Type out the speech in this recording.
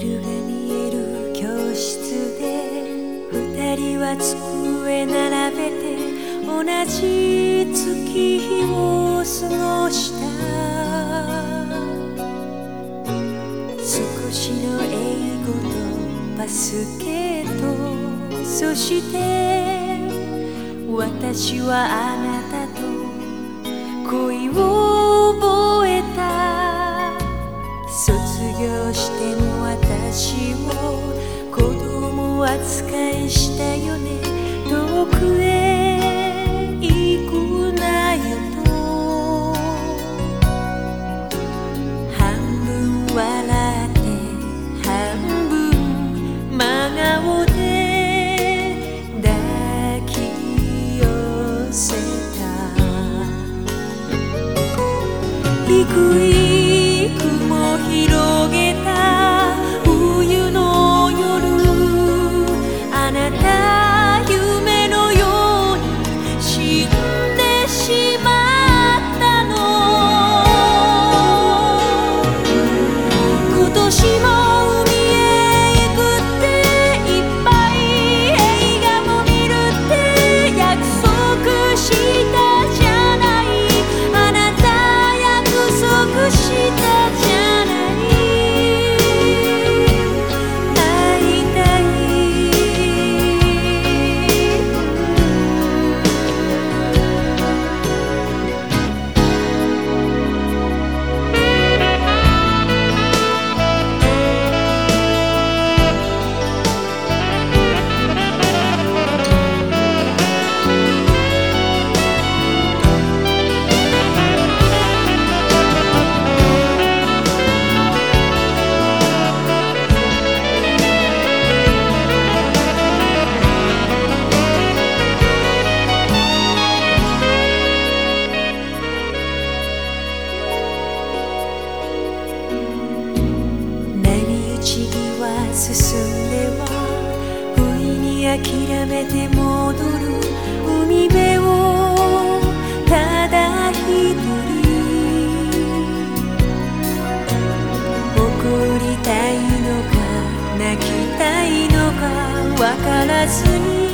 が見える教室で二人は机並べて同じ月日を過ごした少しの英語とバスケットそして私はあなたと恋を覚えた扱いしたよね。遠くへ行くなよと。半分笑って半分真顔で抱き寄せた。低い雲広今年も進んでは不意に諦めて戻る海辺をただ一人怒りたいのか泣きたいのかわからずに